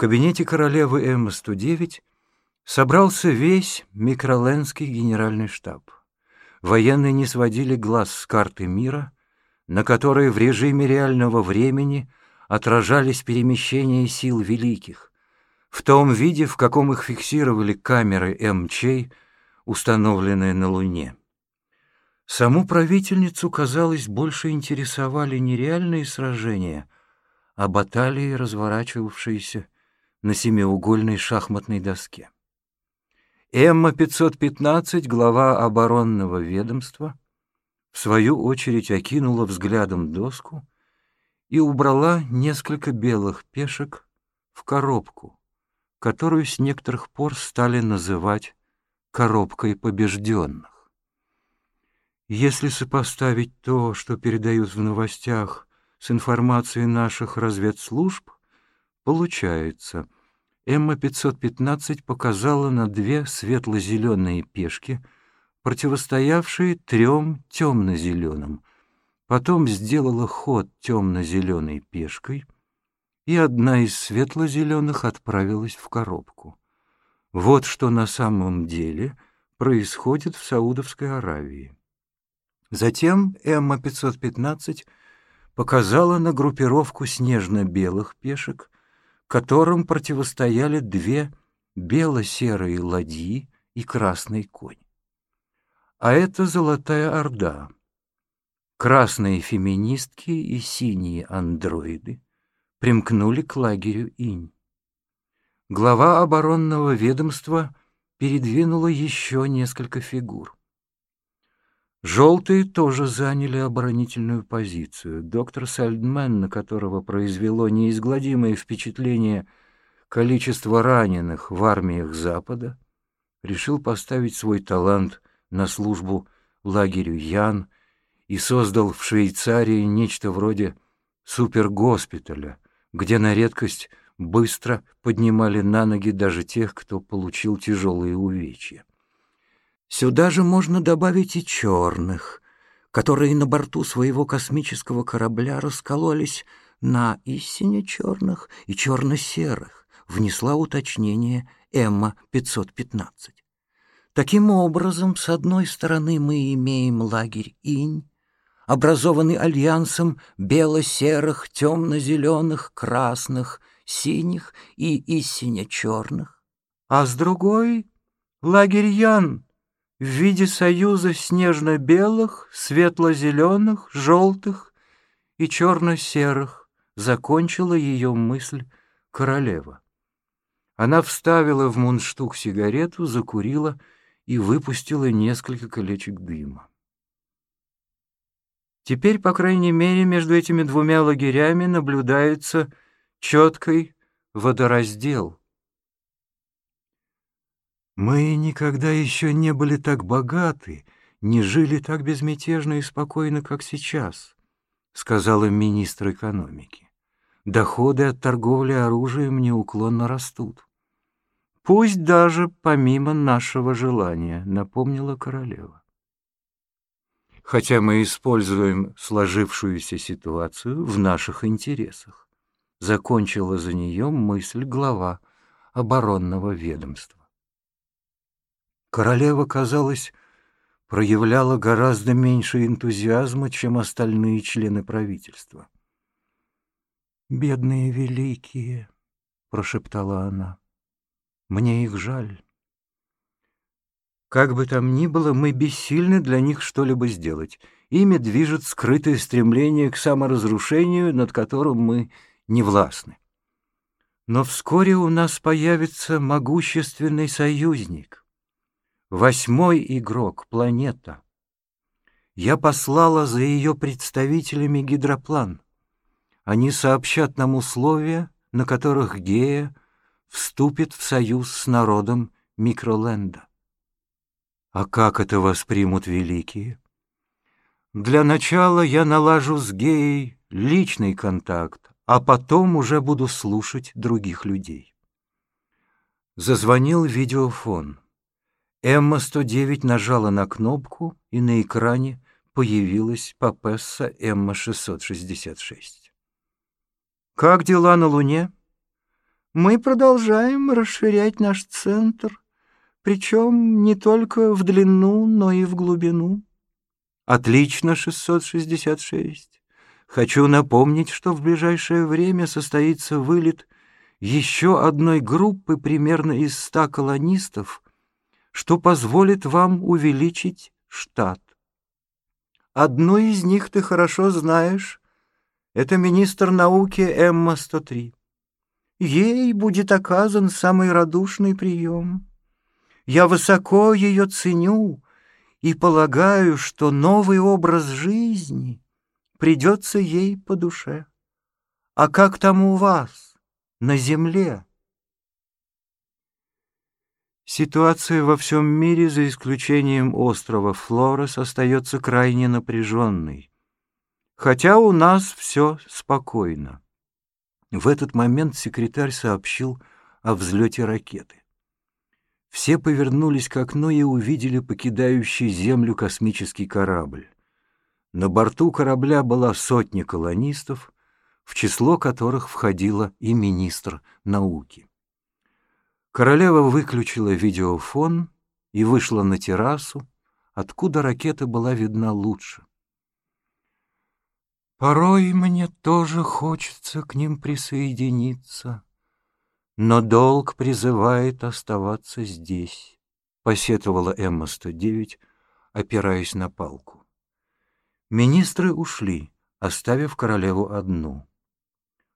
кабинете королевы М-109 собрался весь микроленский генеральный штаб. Военные не сводили глаз с карты мира, на которой в режиме реального времени отражались перемещения сил великих, в том виде, в каком их фиксировали камеры МЧ, установленные на Луне. Саму правительницу, казалось, больше интересовали не реальные сражения, а баталии, разворачивавшиеся на семиугольной шахматной доске. Эмма-515, глава оборонного ведомства, в свою очередь окинула взглядом доску и убрала несколько белых пешек в коробку, которую с некоторых пор стали называть «коробкой побежденных». Если сопоставить то, что передают в новостях, с информацией наших разведслужб, Получается, Эмма-515 показала на две светло-зеленые пешки, противостоявшие трем темно-зеленым. Потом сделала ход темно-зеленой пешкой, и одна из светло-зеленых отправилась в коробку. Вот что на самом деле происходит в Саудовской Аравии. Затем Эмма-515 показала на группировку снежно-белых пешек, которым противостояли две бело-серые ладьи и красный конь. А это Золотая Орда. Красные феминистки и синие андроиды примкнули к лагерю Инь. Глава оборонного ведомства передвинула еще несколько фигур. Желтые тоже заняли оборонительную позицию. Доктор Сальдмен, на которого произвело неизгладимое впечатление количество раненых в армиях Запада, решил поставить свой талант на службу лагерю Ян и создал в Швейцарии нечто вроде супергоспиталя, где на редкость быстро поднимали на ноги даже тех, кто получил тяжелые увечья. Сюда же можно добавить и черных, которые на борту своего космического корабля раскололись на истине черных и черно-серых, внесла уточнение Эмма-515. Таким образом, с одной стороны мы имеем лагерь Инь, образованный альянсом бело-серых, темно-зеленых, красных, синих и истинно черных, а с другой — лагерь Ян, в виде союза снежно-белых, светло-зеленых, желтых и черно-серых, закончила ее мысль королева. Она вставила в мундштук сигарету, закурила и выпустила несколько колечек дыма. Теперь, по крайней мере, между этими двумя лагерями наблюдается четкий водораздел — мы никогда еще не были так богаты, не жили так безмятежно и спокойно, как сейчас, сказал министр экономики. Доходы от торговли оружием неуклонно растут. Пусть даже помимо нашего желания, напомнила королева. Хотя мы используем сложившуюся ситуацию в наших интересах, закончила за нее мысль глава оборонного ведомства. Королева, казалось, проявляла гораздо меньше энтузиазма, чем остальные члены правительства. «Бедные великие», — прошептала она, — «мне их жаль». Как бы там ни было, мы бессильны для них что-либо сделать. Ими движет скрытое стремление к саморазрушению, над которым мы не властны. Но вскоре у нас появится могущественный союзник, Восьмой игрок — планета. Я послала за ее представителями гидроплан. Они сообщат нам условия, на которых Гея вступит в союз с народом Микроленда. А как это воспримут великие? Для начала я налажу с Геей личный контакт, а потом уже буду слушать других людей. Зазвонил видеофон. Эмма-109 нажала на кнопку, и на экране появилась Папесса Эмма-666. «Как дела на Луне?» Мы продолжаем расширять наш центр, причем не только в длину, но и в глубину. Отлично, 666. Хочу напомнить, что в ближайшее время состоится вылет еще одной группы примерно из ста колонистов, что позволит вам увеличить штат. Одну из них ты хорошо знаешь. Это министр науки Эмма-103. Ей будет оказан самый радушный прием. Я высоко ее ценю и полагаю, что новый образ жизни придется ей по душе. А как там у вас, на земле? Ситуация во всем мире, за исключением острова Флорес, остается крайне напряженной. Хотя у нас все спокойно. В этот момент секретарь сообщил о взлете ракеты. Все повернулись к окну и увидели покидающий Землю космический корабль. На борту корабля была сотня колонистов, в число которых входила и министр науки. Королева выключила видеофон и вышла на террасу, откуда ракета была видна лучше. «Порой мне тоже хочется к ним присоединиться, но долг призывает оставаться здесь», — посетовала Эмма-109, опираясь на палку. Министры ушли, оставив королеву одну.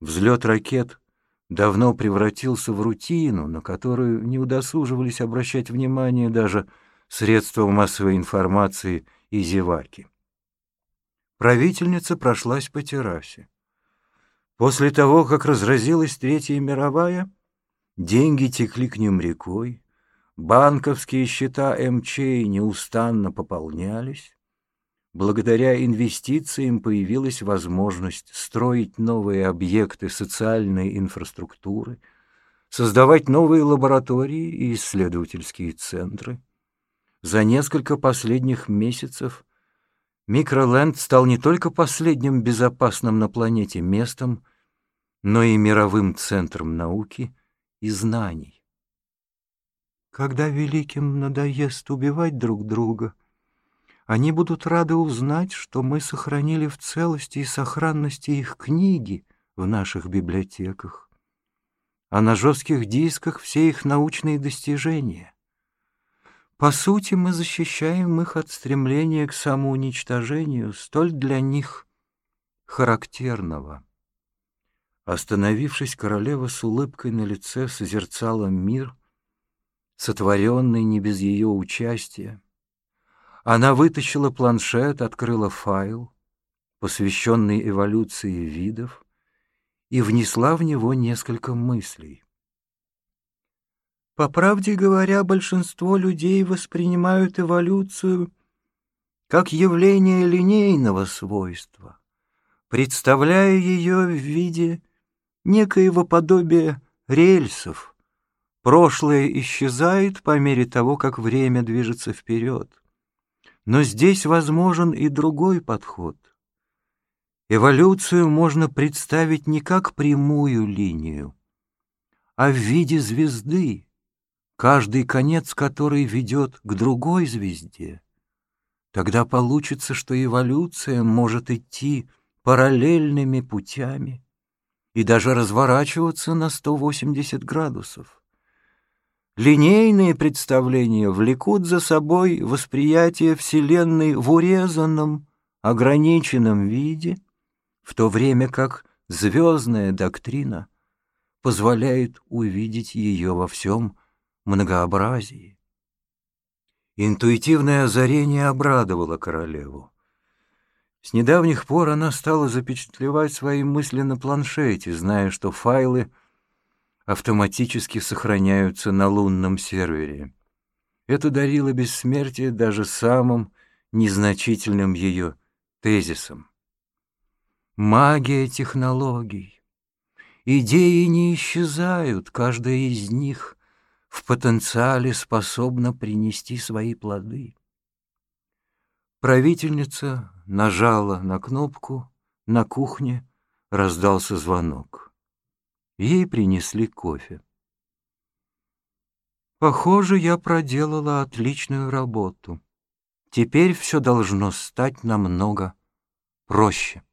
Взлет ракет давно превратился в рутину, на которую не удосуживались обращать внимание даже средства массовой информации и зеваки. Правительница прошлась по террасе. После того, как разразилась Третья мировая, деньги текли к ним рекой, банковские счета МЧ неустанно пополнялись, Благодаря инвестициям появилась возможность строить новые объекты социальной инфраструктуры, создавать новые лаборатории и исследовательские центры. За несколько последних месяцев Микроленд стал не только последним безопасным на планете местом, но и мировым центром науки и знаний. Когда великим надоест убивать друг друга — они будут рады узнать, что мы сохранили в целости и сохранности их книги в наших библиотеках, а на жестких дисках все их научные достижения. По сути, мы защищаем их от стремления к самоуничтожению, столь для них характерного. Остановившись, королева с улыбкой на лице созерцала мир, сотворенный не без ее участия, она вытащила планшет, открыла файл, посвященный эволюции видов, и внесла в него несколько мыслей. По правде говоря, большинство людей воспринимают эволюцию как явление линейного свойства, представляя ее в виде некоего подобия рельсов. Прошлое исчезает по мере того, как время движется вперед. Но здесь возможен и другой подход. Эволюцию можно представить не как прямую линию, а в виде звезды, каждый конец которой ведет к другой звезде. Тогда получится, что эволюция может идти параллельными путями и даже разворачиваться на 180 градусов. Линейные представления влекут за собой восприятие Вселенной в урезанном, ограниченном виде, в то время как звездная доктрина позволяет увидеть ее во всем многообразии. Интуитивное озарение обрадовало королеву. С недавних пор она стала запечатлевать свои мысли на планшете, зная, что файлы — автоматически сохраняются на лунном сервере. Это дарило бессмертие даже самым незначительным ее тезисом. Магия технологий. Идеи не исчезают, каждая из них в потенциале способна принести свои плоды. Правительница нажала на кнопку, на кухне раздался звонок. Ей принесли кофе. Похоже, я проделала отличную работу. Теперь все должно стать намного проще.